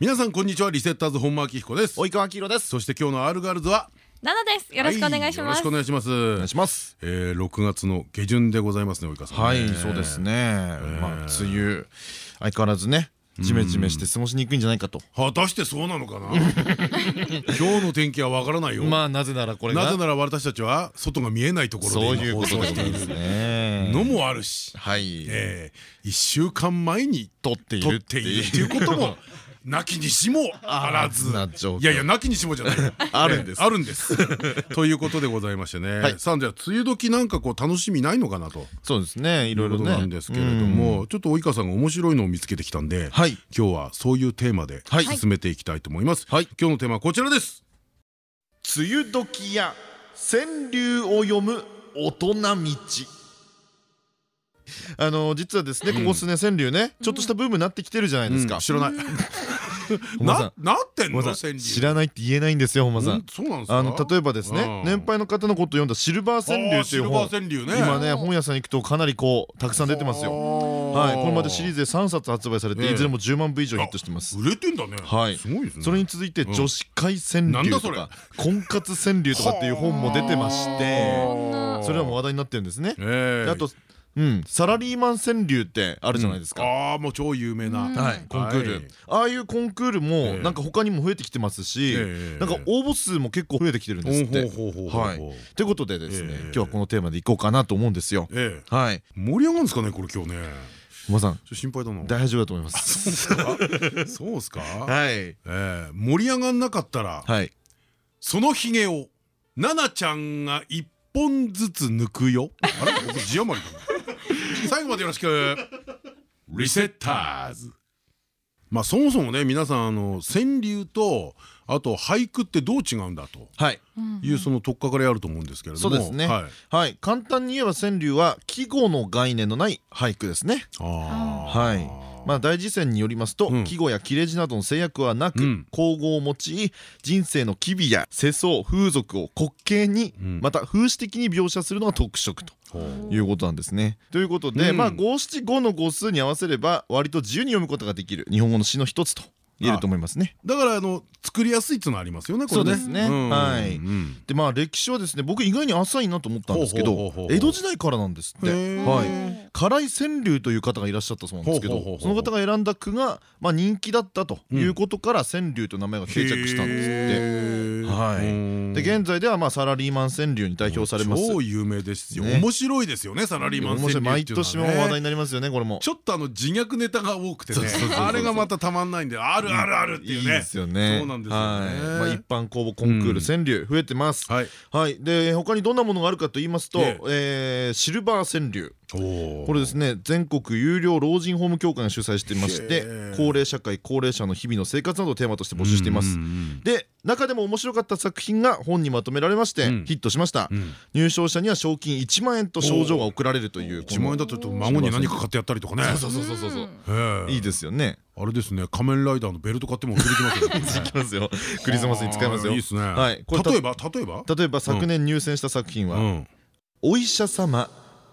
皆さんこんにちは。リセッターズ本間明彦です。及川明宏です。そして今日のアルガールズはナナです。よろしくお願いします。はよろしくお願いします。お願いします。えー、6月の下旬でございますね、及川さん。ね。はいそうですね。まあ梅雨相変わらずねジメジメして過ごしにくいんじゃないかと。果たしてそうなのかな？今日の天気はわからないよ。まあなぜならこれが。なぜなら私たちは外が見えないところでそういう今ことで放送していする。ねのもあるし、はい。えー、1週間前に撮ってい撮っるってていうこともなきにしもあらず。な状況いやいやなきにしもじゃない。あるんです。えーあるんです。ということでございましてね、はい。さあじゃあ梅雨時なんかこう楽しみないのかなと。そうですね。いろいろなんですけれども、ちょっと及川さんが面白いのを見つけてきたんで、はい。今日はそういうテーマではい。進めていきたいと思います。はい。今日のテーマはこちらです。梅雨時や川柳を読む大人道。あの実はですねここ数年川柳ねちょっとしたブームになってきてるじゃないですか。うん。知らない。ななってんの？知らないって言えないんですよ本間さうんんそうなんですか？あの例えばですねうん。年配の方のことを読んだシルバー川柳という本。あーシルバー川柳ね。今ね本屋さん行くとかなりこうたくさん出てますよ。はい。これまでシリーズで3冊発売されてええ。いずれも10万部以上ヒットしてます。売れてんだね。はい。それに続いてん。女子会川柳とか婚活川柳とかっていう本も出てましてはあ。それらも話題になってるんですね。ええ。であとうん。サラリーマン川柳ってあるじゃないですか。ああもう超有名な。はい。コンクーはいル。ああいうコンクールもええ。なんか他にも増えてきてますしええ。なんか応募数も結構増えてきてるんですって。ほうほうほうほうほう。はい。ということでですねええ。今日はこのテーマでいこうかなと思うんですよ。ええ。はい。盛り上がるんですかねこれ今日ね。本間さんちょっと心配だな。大丈夫だと思います。そうっすか？はい。ええ。盛り上がんなかったら。はい。そのひげを奈々ちゃんが一本ずつ抜くよ。あれ？僕字余りかな最後までよろしく。リセッターズ。まあそもそもね皆さんあの川柳とあと俳句ってどう違うんだと。はい。いうその取っかかりあると思うんですけれども。そうですね。はい。はい。簡単に言えば川柳は季語の概念のない俳句ですね。あはい。まあ大辞典によりますと、うん。季語や切れ字などの制約はなく、うん。口語を用い人生の機微や世相風俗を滑稽に、うん。また風刺的に描写するのが特色ということなんですね。ということで、うん。まあ五七五の語数に合わせれば割と自由に読むことができる日本語の詩の一つと言えると思いますね。だからあの作りやすいっていうのはありますよねこれね。そうですね。ん。はい。うん。でまあ歴史はですね僕意外に浅いなと思ったんですけど江戸時代からなんですって。はい唐井川柳という方がいらっしゃったそうなんですけどその方が選んだ句がまあ人気だったということから川柳という名前が定着したんですって。はい。うん。で現在ではまあサラリーマン川柳に代表されます。超有名ですよ、ね。面白いですよねサラリーマン川柳毎年も話題になりますよねこれも。ちょっとあの自虐ネタが多くてね。あれがまたたまんないんで。あるあるあるっていうね。いいですよね。そうなんですよね。はい。まあ一般公募コンクール川柳増えてます。はい。はい。で他にどんなものがあるかと言いますとえ、えーシルバー川柳。ここれですね全国有料老人ホーム協会が主催していまして高齢社会高齢者の日々の生活などをテーマとして募集しています。で中でも面白かった作品が本にまとめられましてうん。ヒットしました。うん。入賞者には賞金1万円と賞状が贈られるという1万円だとちょっと孫に何か買ってやったりとかね。そうそうそうそうそう。いいですよね。あれですね仮面ライダーのベルト買っても送りきますよね。いきますよ。クリスマスに使えますよ。いいですね。例えば例えば？例えば昨年入選した作品はうん「お医者様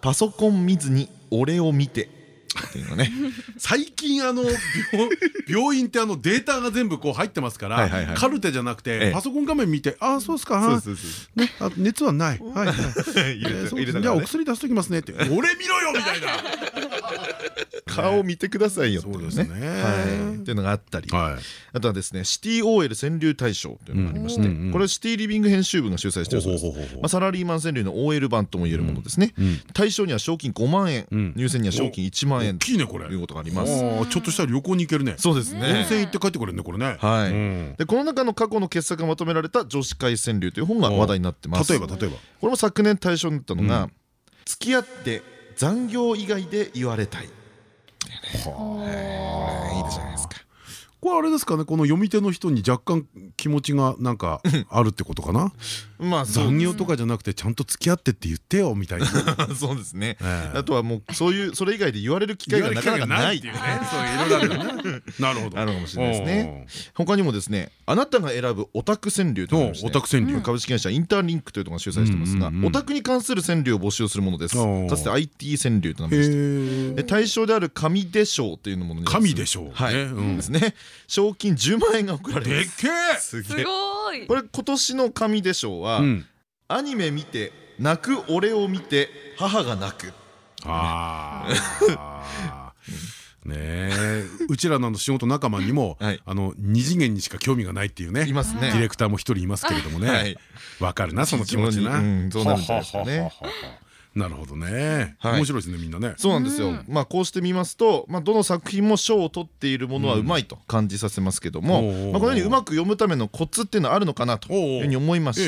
パソコン見ずに俺を見て」っていうのね。最近あの病 病院ってあのデータが全部こう入ってますからカルテじゃなくええ。てパソコン画面見てああそうですか熱はない。じゃあお薬出しときますねって。俺見ろよみたいな 顔見てくださいよっていそうですね。はい。っていうのがあったり。はい。あとはですねシティ OL 川柳大賞というのがありましてこれシティリビング編集部が主催しているそうです。サラリーマン川柳の OL 版とも言えるものですね。うん対象には賞金5万円。うん。入選には賞金1万円。大きいねこれ。ということがあります。ちょっとしたら旅行に行けるね。そうです温ね泉行って帰ってくれるねこれね。はい。うん。でこの中の過去の傑作がまとめられた女子会川柳という本が話題になってます。例えば例えば。これも昨年対象になったのが付き合って残業以外で言われたいはあ、いいですね。これあれですかねこの読み手の人に若干気持ちがなんかあるってことかな？まあ残業とかじゃなくてちゃんと付き合ってって言ってよみたいな。そうですね。あとはもうそういうそれ以外で言われる機会がなかなかないっていうね。そういろいろなるほど。あるかもしれないですね他にもですねあなたが選ぶオタク川柳というオタク川柳。株式会社インターリンクというのが主催してますがオタクに関する川柳を募集するものです。かつて IT 川柳と名前して。対象である神で賞というものに神で賞はい。ですね賞金10万円が送られます。でっけえ。すごい。これ今年の神で賞はアニメ見て泣く俺を見て母が泣く。ああ ねえ。うちらの仕事仲間にも あの二次元にしか興味がないっていうねいますね。ディレクターも一人いますけれどもね。わかるなその気持ちな。そうなんですねなるほどね。面白いですねみんなね。そうなんですよ。まあこうしてみますとまあどの作品も賞を取っているものはうまいと感じさせますけどもまあこのようにうまく読むためのコツっていうのはあるのかなというふうに思いまし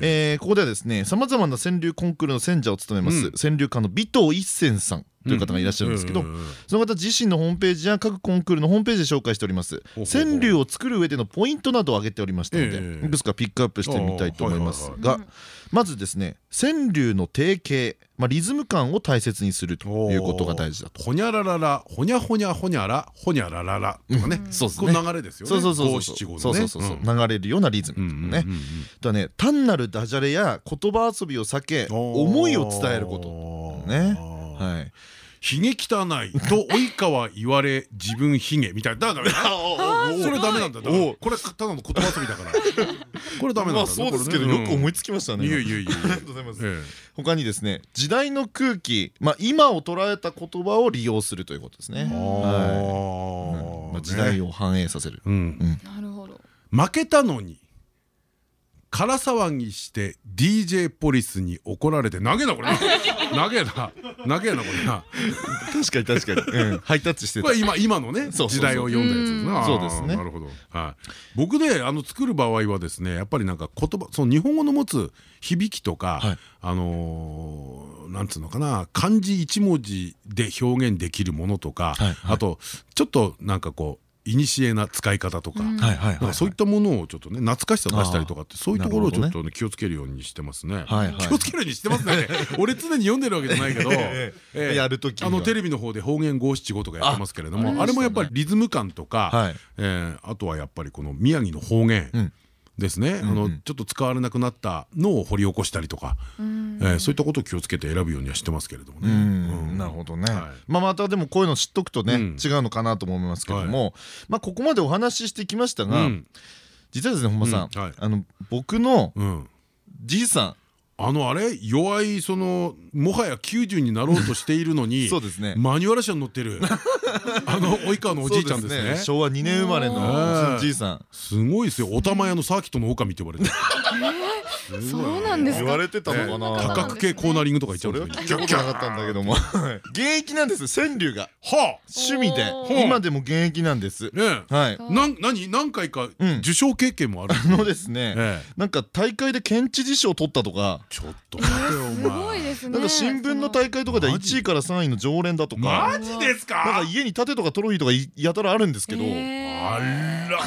てここではですねさまざまな川柳コンクールの選者を務めます川柳家の尾藤一泉さんという方がいらっしゃるんですけどその方自身のホームページや各コンクールのホームページで紹介しております。川柳を作る上でのポイントなどを挙げておりましたのでいくつかピックアップしてみたいと思いますがまずですね川柳の定型まあリズム感を大切にするということが大事だと。ほにゃらららほにゃほにゃほにゃらほにゃらららとかね。そうですね。流れですよね。そうそうそうそう。そうそう流れるようなリズムね。だね単なるダジャレや言葉遊びを避け思いを伝えることね。はい。ひげ汚いと及川言われ自分ひげみたいな。だから それダメなんだ。これただの言葉遊びだから。これダメなんだ。そうですけどよく思いつきましたね。いやいやいや ありがとうございます。他にですね時代の空気まあ今を捉えた言葉を利用するということですね。はい。時代を反映させる。なるほど。負けたのに空騒ぎして DJ ポリスに怒られて投げなこれ 投げな。投げなこれな。確かに確かに。ハイタッチしてこれ今今のね時代を読んだやつですねそうですね。なるほど。はい。僕であの作る場合はですねやっぱりなんか言葉その日本語の持つ響きとかあのなんつうのかな漢字一文字で表現できるものとかあとちょっとなんかこう古な使い方とか。そういったものをちょっとね懐かしさを出したりとかってそういうところをちょっと気をつけるようにしてますね。気をつけるようにしてますね。俺常に読んでるわけじゃないけどやる時あのテレビの方で方言五七五とかやってますけれどもあれもやっぱりリズム感とかあとはやっぱりこの宮城の方言ですね。あのちょっと使われなくなったのを掘り起こしたりとか。そういったことを気をつけて選ぶようにはしてますけれどもね。なるほどね。まあまたでもこういうの知っとくとね違うのかなと思いますけども。まあここまでお話ししてきましたが実はですね本間さんあの僕のじいさんあのあれ？弱いそのもはや90になろうとしているのに マニュアル車に乗ってる。あの及川のおじいちゃんですね。昭和2年生まれのじいさん。すごいですよ。お玉屋のサーキットの狼って呼ばれてそうなんです言われてたのかな。多角系コーナリングとか言っちゃうんですよ。聞かなかったんだけども。現役なんです川柳が。趣味で。今でも現役なんです。はい。なん何何回か受賞経験もあるあのですねなんか大会で県知事賞取ったとか。ちょっと。待てよお前なんか新聞の大会とかで1位から3位の常連だとか。マジですか？なんか家に盾とかトロフィーとかやたらあるんですけどあら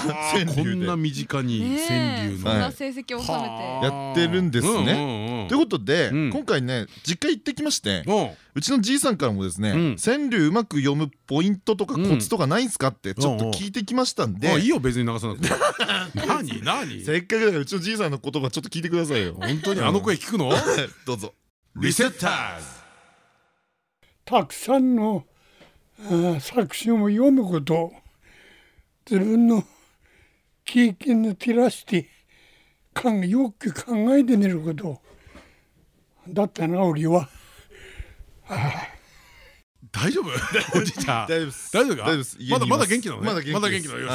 こんな身近に川柳の。成績を収めて。やってるんですね。ということで今回ね実家行ってきましてうちのじいさんからもですね川柳うまく読むポイントとかコツとかないんすかってちょっと聞いてきましたんで。いいよ別に流さなくて 何何？せっかくだからうちのじいさんの言葉ちょっと聞いてくださいよ。本当にあの声聞くの？どうぞ。リセッターズ。たくさんの作品を読むこと自分の経験を照らしてよく考えてみること。だったな俺は。大丈夫？おじいちゃん。大丈夫です。大丈夫か？まだまだ元気なのまだ元気まだ元気なの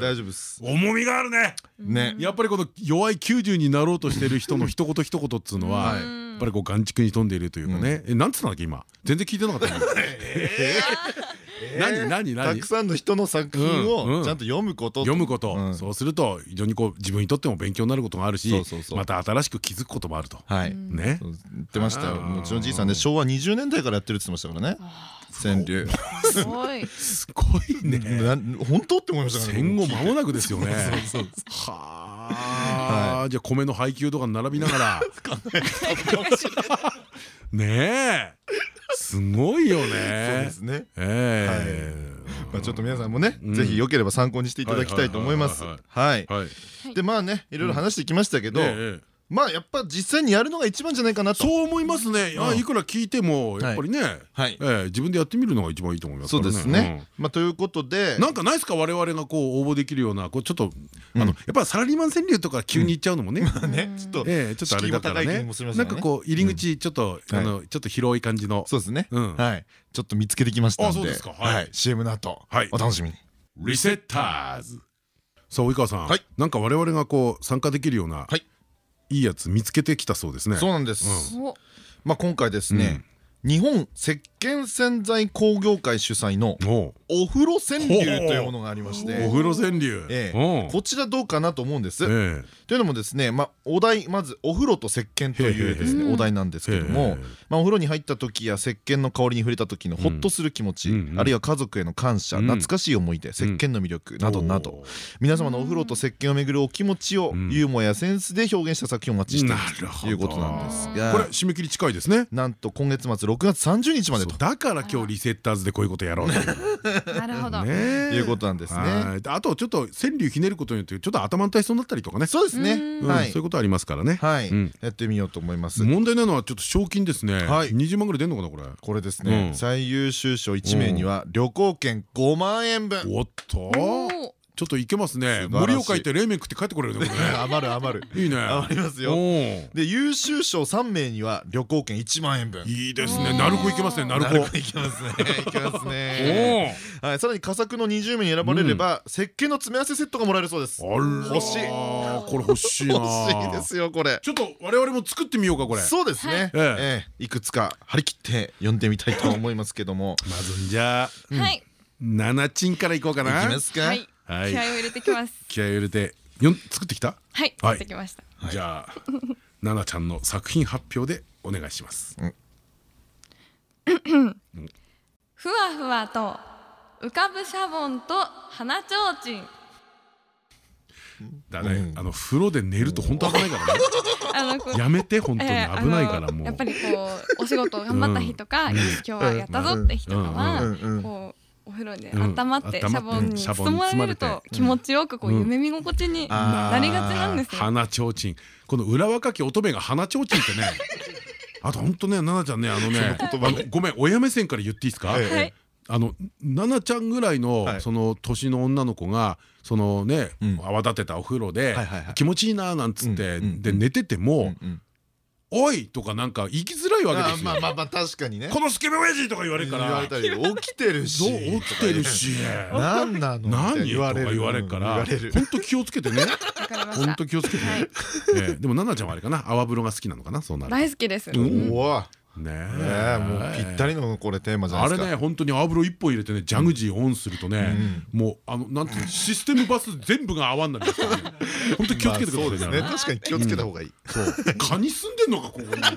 大丈夫です。重みがあるね。ね。やっぱりこの弱い90になろうとしてる人の一言一言っつうのはやっぱりこう眼蓄に富んでいるというかね。えなんつったんだっけ今？全然聞いてなかった 何何何？たくさんの人の作品うんをちゃんと読むこと。読むこと、うん。そうすると非常にこう自分にとっても勉強になることがあるしまた新しく気づくこともあると。はい。ね。言ってましたよ。あー。もちろんじいさんね昭和20年代からやってるって言ってましたからね。川柳。すごい。すごいね。な本当って思いましたからね。戦後間もなくですよね。そうそうはあ、じゃあ米の配給とかに並びながら。ねえ。すごいよそうねで。すねええ。まあちょっと皆さんもねうんぜひ良ければ参考にしていただきたいと思いますはい。でまあねいろいろ話してきましたけどええまあやっぱ実際にやるのが一番じゃないかなと。そう思いますね。いくら聞いてもやっぱりね、自分でやってみるのが一番いいと思いますそうですね。まあということで。なんかないですか？我々がこう応募できるようなこうちょっとあのやっぱりサラリーマン川柳とか急に言っちゃうのもね。ね。ちょっとええちょっとあれだからね。なんかこう入り口ちょっとあのちょっと広い感じの。そうですね。うん。はい。ちょっと見つけてきましたんで。あそうですか。はい。はい。CM の後はい。お楽しみに。リセッターズ。さあ及川さん。はい。なんか我々がこう参加できるようなはいいいやつ見つけてきたそうですね。そうなんです。お、まあ今回ですね日本石鹸洗剤工業会主催のおお風呂川柳というものがありましてお風呂川柳。えおえこちらどうかなと思うんです。ええ。というのもですね、まあ、お題まずお風呂と石鹸というですねお題なんですけどもまあ、お風呂に入った時や石鹸の香りに触れた時のホッとする気持ち、あるいは家族への感謝、うん。懐かしい思い出石鹸の魅力などなど、お皆様のお風呂と石鹸をめぐるお気持ちをうん。ユーモアやセンスで表現した作品をお待ちしていますなるということなんですこれが締め切り近いですね。なんと今月末6月30日までとだから今日リセッターズでこういうことやろう なるほど。ね。いうことなんですね。あとちょっと川柳ひねることによってちょっと頭の体操になったりとかね。そうですね。そういうことありますからね。はい。うん。やってみようと思います。問題なのはちょっと賞金ですね。はい。20万ぐらい出んのかなこれ。これですね、うん。最優秀賞1名には旅行券5万円分。おっとちょっといけますね。盛岡行って冷麺食って帰ってこれるね 余る余る。いいね。余りますよ。で優秀賞3名には旅行券1万円分。いいですね。鳴子行けますね。鳴子なるほどいきますね。いきますおねーはいさらに佳作の20名に選ばれれば、石鹸の詰め合わせセットがもらえるそうです。欲しい。これ欲しいな欲しいですよこれ。ちょっと我々も作ってみようかこれ。そうですね、はいええ。いくつか張り切って読んでみたいと思いますけども。まずじゃあ。はい。ナナチンからいこうかいなきますか、はい。はい。気合を入れてきます。気合い入れてよん作ってきた？はい。はい。持ってきました。じゃあナナちゃんの作品発表でお願いします。ふわふわと浮かぶシャボンと花ちょうちん。だね。あの風呂で寝ると本当危ないからね。あのやめて本当に。えー危ないからもう。やっぱりこうお仕事頑張った日とか、今日はやったぞって日とかは、うん。うん。うん。こうお風呂でうん。温まってシャボンに包まれるとて。気持ちよくこううん。夢見心地になりがちなんですよ。花ちょうちん。この裏若き乙女が花ちょうちんってね。あと本当ねナナちゃんねあのねあのごめん親目線から言っていいですか？あのナナちゃんぐらいのはい。その年の女の子がそのねうん。泡立てたお風呂で気持ちいいななんつってで寝ててもうん「おい!」とかなんか言いきづらいわけあですよ。まあまあまあ確かにね。このスケベ親父とか言われるから。言われたり起きてるし。起きてるし。何なの何とか言われる言われる。から本当気をつけてね。本た。当気をつけてはい。ねええ。でもナナちゃんはあれかな。泡風呂が好きなのかな。そうなると。大好きです。うんおおねねえもうぴったりのこれテーマじゃなあれいですか。ね本当に泡風呂一本入れてねジャグジーオンするとねもうあのなんていうのシステムバス全部が泡になりますからね。本当に気をつけてくださいね。確かに気をつけた方がいい。そう。カニ住んでんのかここに。みたいな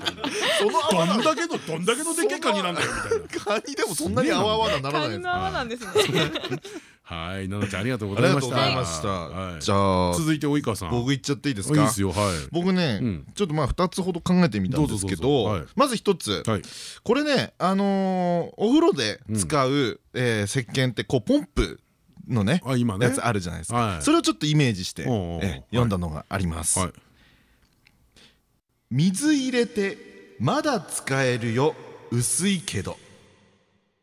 そのどんだけのどんだけのでっけえカニなんだよみたいな。カニでもそんなに泡々なならないですカニの泡なんですね。はい。ナナちゃんありがとうごありがとうざいましたございました。はい。じゃあ続いて及川さん。僕言っちゃっていいですいいかですよ。はい。僕ねうん。ちょっとまあ2つほど考えてみたんですけどまず1つ。はい。これねあのーお風呂で使うえー石鹸ってこうポンプのねあ今ね。やつあるじゃないですか。はい。それをちょっとイメージして読んだのがあります。はい。水入れてまだ使えるよ薄いけど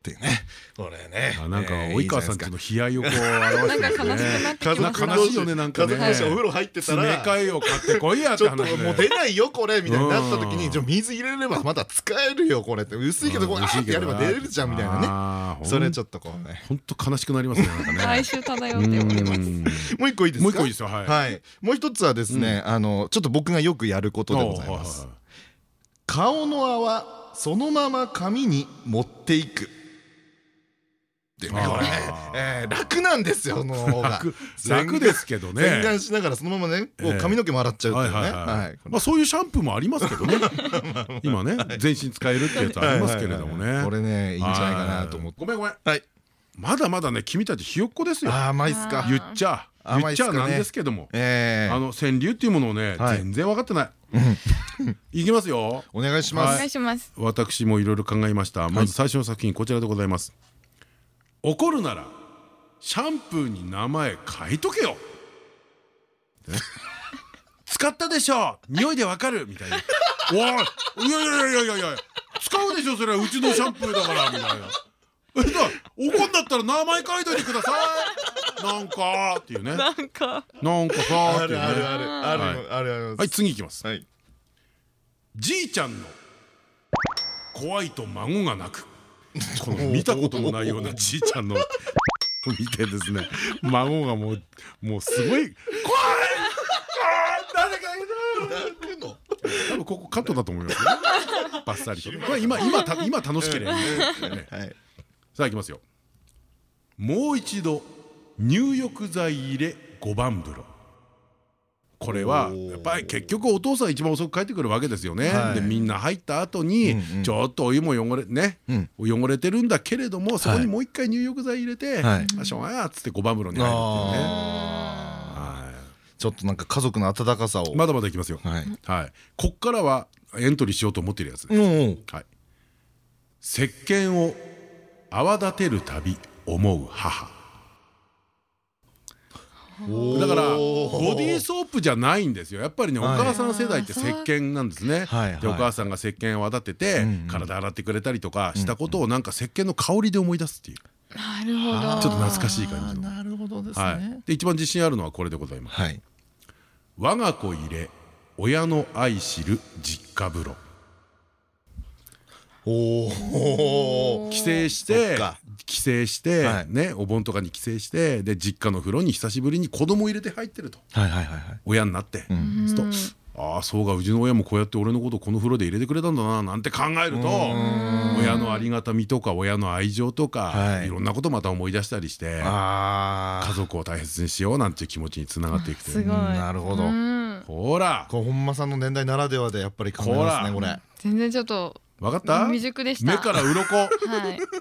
っていうね。これね。あなんかえー及川さんちの悲哀をこう表してますね。なんか悲しくなってきました悲しいよねなんかね。家族同士お風呂入ってたら。替えを買ってこいやっちょっとて話もう出ないよこれみたいになった時うん。にじゃあ水入れればまだ使えるよこれって。薄いけどこうあーってやれば出れるじゃんみたいなね。ねそれちょっとこうね。本当悲しくなりますねなんかね。哀愁漂っております。うん。もう一個いいですか？もう一個いいですよはい。はい。もう一つはですねあのちょっと僕がよくやることでございます。顔の泡そのまま髪に持っていくってねこれねえー楽なんですよその方が。楽。楽ですけどね。洗顔しながらそのままねこう髪の毛も洗っちゃうっていうね。はいまあそういうシャンプーもありますけどね。今ね全身使えるってやつありますけれどもね。これねいいんじゃないかなと思って。ごめんごめん。はい。まだまだね君たちひよっこですよ。あー甘いっすか。言っちゃ言っちゃなんですけども。ええ。あの川柳っていうものをねはい。全然分かってない。いきますよ。お願いしおます。願いします。私もいろいろ考えました。まず最初の作品こちらでございます怒るならシャンプーに名前書いとけよ。使ったでしょ？匂いでわかる？みたいな。おい！いやいやいやいやいや使うでしょ？それは。うちのシャンプーだから。みたいな。えだ怒んだったら名前書いといてください。なんかっていうね。なんか。なんかさあっていうね。るあるあるある。はい。あるあるはい次いきます。はい。じいちゃんの怖いと孫が泣くこの見たこともないようなじいちゃんの見てですね。孫がもうもうすごい怖い誰かいる。多分ここカットだと思いますよバッサリと 今今た今楽しければいい。ねはい。さあいきますよ。もう一度入浴剤入れ5番風呂これはやっぱり結局お父さん一番遅く帰ってくるわけですよね、はい。でみんな入った後にちょっとお湯も汚れね、汚れてるんだけれどもそこにもう一回入浴剤入れて、はい。あしょうがやっつって5番風呂に入るっていうね。ちょっとなんか家族の温かさを。まだまだいきますよ。はい。はい。こっからはエントリーしようと思ってるやつです、うん。はい。石鹸を泡立てるたび思う母だからボディーソープじゃないんですよ。やっぱりねおはい。母さん世代って石鹸なんですね。でお母さんが石鹸を泡立ててん体洗ってくれたりとかしたことをなんか石鹸の香りで思い出すっていう。なるほど。ちょっと懐かしい感じの。なるほどですはい。ねで一番自信あるのはこれでございます。はい。我が子入れ親の愛知る実家風呂帰省しそて帰省して、はい。ねお盆とかに帰省してで実家の風呂に久しぶりに子供入れて入ってると。はいはいはいはい。親になって、するとああそうかうちの親もこうやって俺のことこの風呂で入れてくれたんだななんて考えると親のありがたみとか親の愛情とか、はい。い、ろんなことまた思い出したりしてあ家族を大切にしようなんていう気持ちにつながっていくという。すごい。あなるほど。うん。ほら。こう本間さんの年代ならではでやっぱり考えますねほら。これ。全然ちょっと分かった？未熟でした。目から鱗。はい。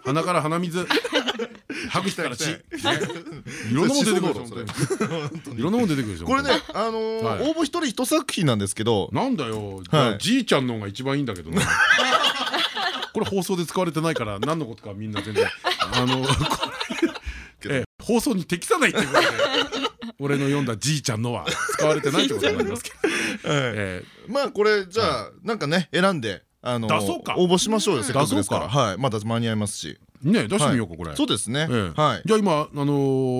鼻から鼻水。歯茎から血、ね、い。ろんなもん出てくるいろんなもん出てくるでしょこれね本あのーはい。応募一人一作品なんですけど。なんだよ。じい。じいちゃんの方が一番いいんだけどな。これ放送で使われてないから何のことかみんな全然。あの 放送に適さないっていうことで俺の読んだじいちゃんのは使われてないってことになりますけど。ええ。まあこれじゃあなんかね選んであのー出そうか。応募しましょうよせっかくですから。出そうはい。まだ間に合いますし。ね出してみようかこれ。そうですね。ええ。はい。じゃあ今あの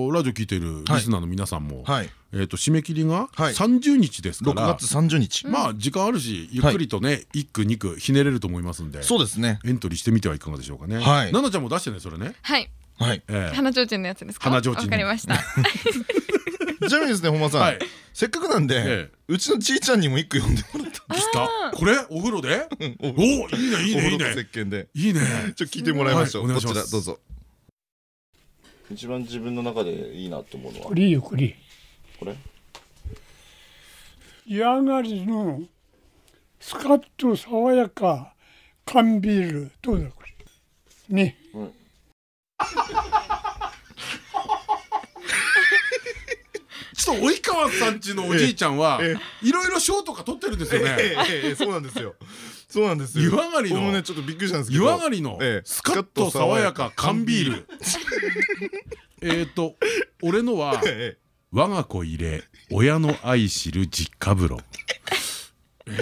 ーラジオ聞いてるリスナーの皆さんもはい。えっと締め切りがはい。30日ですか6ら月30日。まあ時間あるしゆっくりとね1区2区ひねれると思いますんでそうですね。エントリーしてみてはいかがでしょうかね。はい。奈々ちゃんも出してねそれね。はい。はい。ええ。花ちょうちんのやつですか？花ちょうちんわかりました ちなみにですね本間さん。はい。せっかくなんでえうちのじいちゃんにも一句読んでもらった。来た。これ？お風呂で？おおいいねいいねいいお風呂と石ね。鹸で。いいね。ちょっと聞いてもらいましょう。こはいお願いします。ちらどうぞ。一番自分の中でいいなと思うのは？栗よ栗これ？ヤガリのスカッと爽やか缶ビール。どうだこれ？ね。ちょっと及川さんちのおじいちゃんはえいろいろ賞とか取ってるんですよえね。えええそうなんですよ。そうなんですよ。湯上がりの。ねちょっとびっくりしたんですけど。湯上がりのええ。スカッと爽やか缶ビール。えっと俺のはえ我が子入れ親の愛知る実家風呂。えー？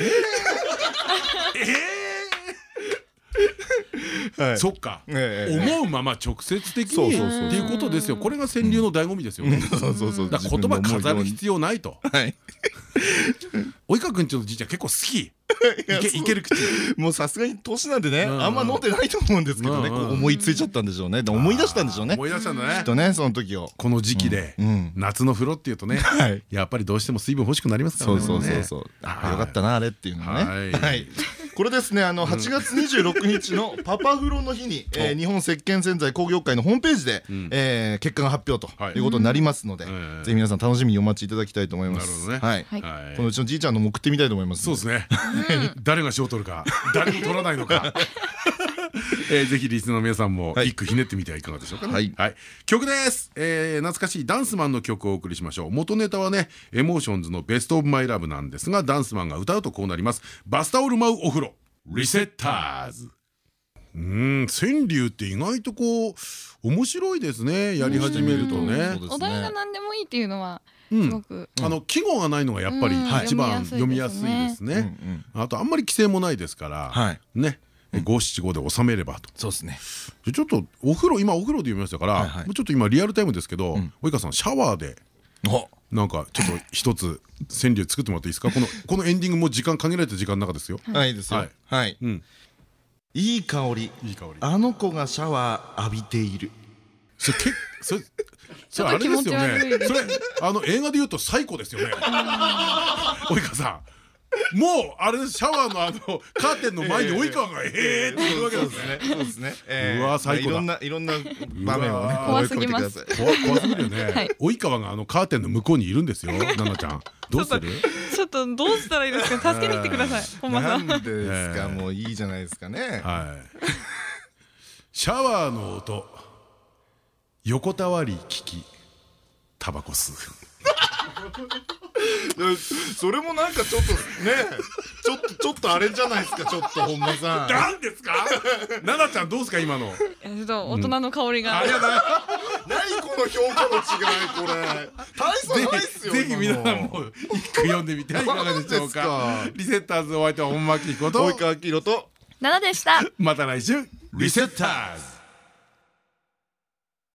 えはい そっか。思うまま直接的にっていうことですよ。これが川柳の醍醐味ですよね。言葉飾る必要ないと。はい及川君ちのじいちゃん結構好き。いける口。もうさすがに年なんでねうん。あんま飲んでないと思うんですけどね思いついちゃったんでしょうね。で思い出したんでしょうね。思い出したんだね。きっとねその時を。この時期でうん。夏の風呂っていうとねはい。やっぱりどうしても水分欲しくなりますからね。そうそうそううそう。あよかったなあれっていうのはね。はい。はい。これですねあの8月26日のパパ風呂の日に、えー、日本石鹸洗剤工業会のホームページで、結果が発表とい。うことになりますので、はい、ぜひ皆さん楽しみにお待ちいただきたいと思います。このうちのじいちゃんのも送ってみたいと思います。そうですね。誰が賞を取るか、誰も取らないのか。えー、ぜひリスナーの皆さんも一句ひねってみてはいかがでしょうかね。はい、はい、曲です、えー、懐かしいダンスマンの曲をお送りしましょう。元ネタはねエモーションズの Best of My Love なんですがダンスマンが歌うとこうなります。バスタオル舞うお風呂。リセッターズ。うん川柳って意外とこう面白いですね。やり始めるとね。お題が何でもいいっていうのはすごく、あの季語がないのがやっぱり一番読みやすいですね。あとあんまり規制もないですからね。五七五で収めればと。そうですね。ちょっとお風呂今お風呂で読みましたからちょっと今リアルタイムですけど及川さんシャワーでなんかちょっと一つ川柳作ってもらっていいですか？このこのエンディングも時間限られた時間の中ですよ。はい。ですよ。はい。いい香り。いい香り。あの子がシャワー浴びているそれけそれそれあれですよねそれあの映画で言うと最高ですよね 及川さんもうあれシャワーのあのカーテンの前に及川が「ええ」って言うわけですね。そうですね。うわ最高だ。いろんないろんな場面をね怖すぎます。怖すぎるよね。及川があのカーテンの向こうにいるんですよ。奈々ちゃん。どうする？ちょっとどうしたらいいですか？助けに来てください。本間さん。なんですか。もういいじゃないですかね。はい。シャワーの音横たわり聞きタバコ吸う。それもなんかちょっとねちょっとちょっとあれじゃないですかちょっと本間さん。なんですか？奈々ちゃんどうですか今の？ちょっと大人の香りが、ありがとう。何この評価の違いこれ。大差ないっすよぜひ皆さんも一句読んでみてはいかがでしょうか。リセッターズお相手は本間明彦と及川明宏と奈々でした。また来週。リセッターズ